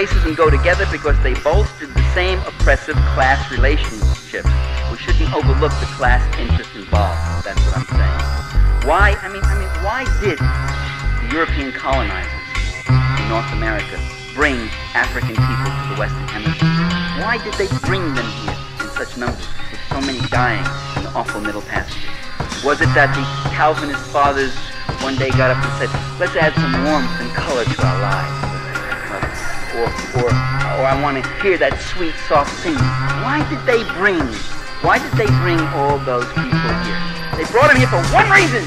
racism go together because they bolstered the same oppressive class relationships. We shouldn't overlook the class interest involved. That's what I'm saying. Why? I mean, I mean, why did the European colonizers in North America bring African people to the Western Hemisphere? Why did they bring them here in such numbers, with so many dying in the awful Middle Passage? Was it that the Calvinist fathers one day got up and said, let's add some warmth and color to our lives? Or, or, or I want to hear that sweet, soft singing. Why did they bring, why did they bring all those people here? They brought them here for one reason,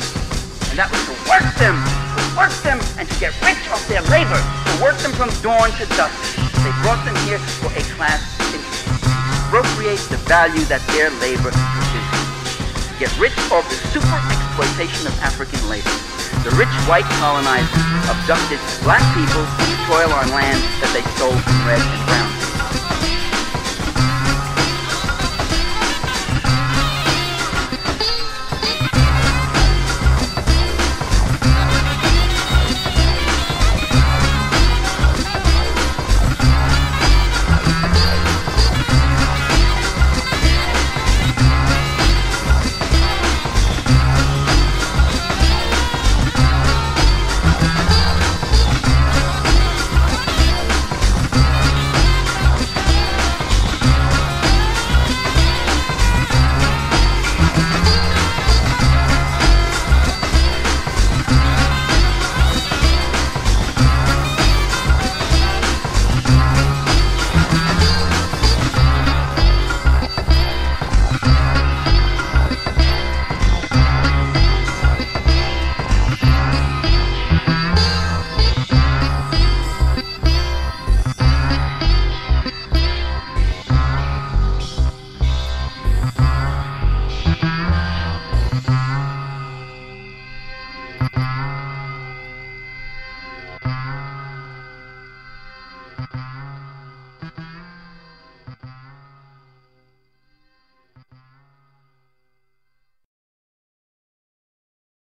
and that was to work them, to work them, and to get rich off their labor, to work them from dawn to dusk. They brought them here for a class interest, To appropriate the value that their labor produces, to get rich off the super exploitation of African labor. The rich white colonizers abducted black people to toil on land that they stole from red and brown people.